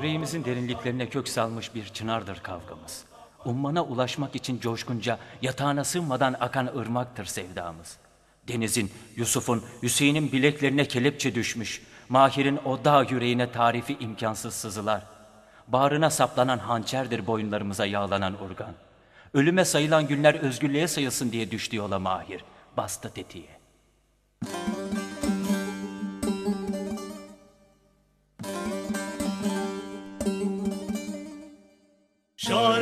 Yüreğimizin derinliklerine kök salmış bir çınardır kavgamız. Ummana ulaşmak için coşkunca yatağına sığmadan akan ırmaktır sevdamız. Deniz'in, Yusuf'un, Hüseyin'in bileklerine kelepçe düşmüş. Mahir'in o dağ yüreğine tarifi imkansız sızılar. Bağrına saplanan hançerdir boyunlarımıza yağlanan organ. Ölüme sayılan günler özgürlüğe sayılsın diye düştü yola Mahir. Bastı tetiğe.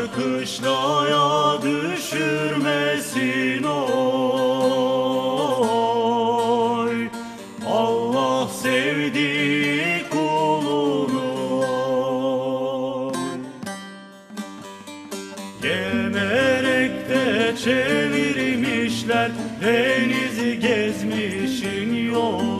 Şarkışlaya düşürmesin oy. Allah sevdiği kulunu oy. Gemerekte çevirmişler Denizi gezmişin yolunu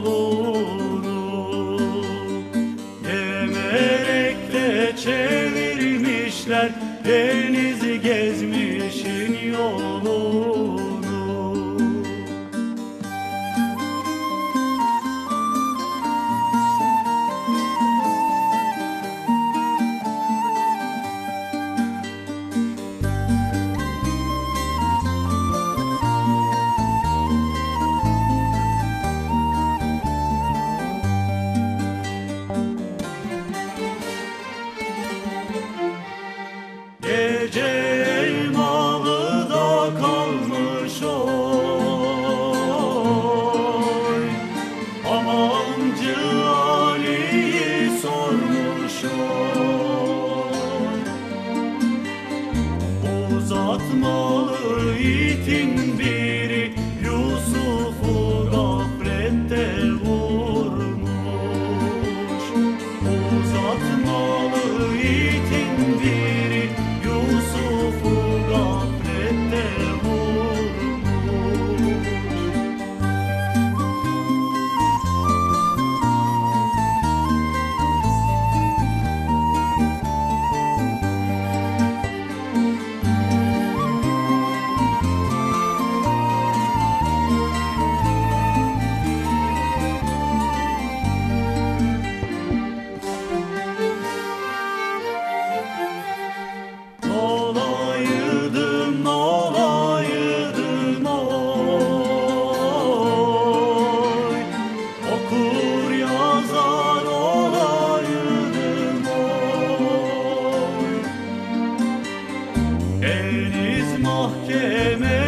çevirmişler Denizi gezmişin yolunu Gece elmalıda kalmış oy. Amancı Ali'yi sormuş oy. Uzatmalı itin Deniz mahkeme.